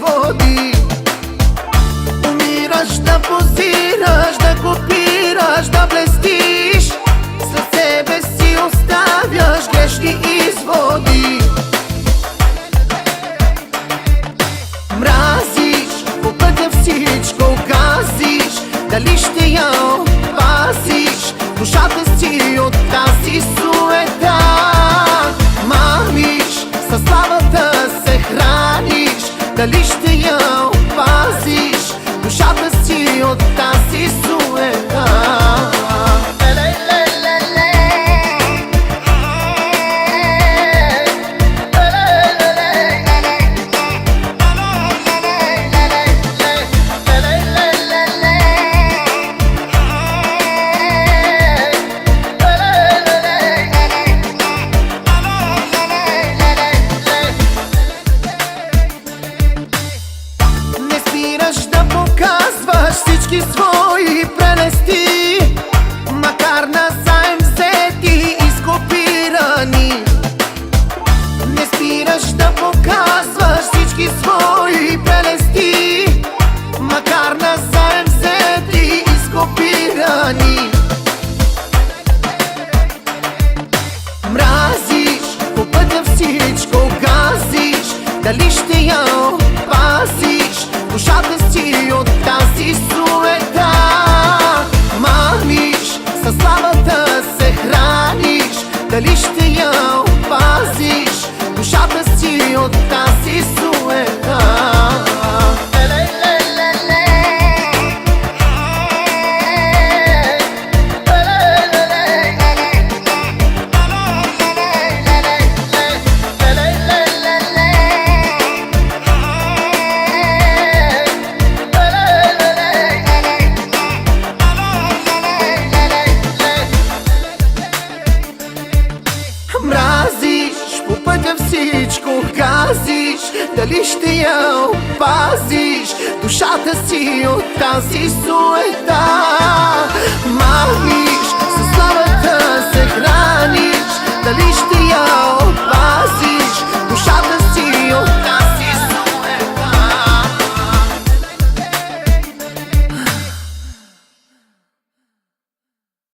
води Умираш да позираш, да копираш, да блестиш. След себе си оставяш грешни изводи. Мразиш, по пътя всичко казиш. Дали ще я опазиш, душата си храниш Дали всички свои прелести Макар на заем взети и скопирани Не спираш да показваш всички свои прелести Макар на заем взети и скопирани Мразиш, по пътя всичко газиш Дали ще я храниш дали ще я опазиш? Душата си от тази суета. Мамиш, със славата се храниш. Дали ще я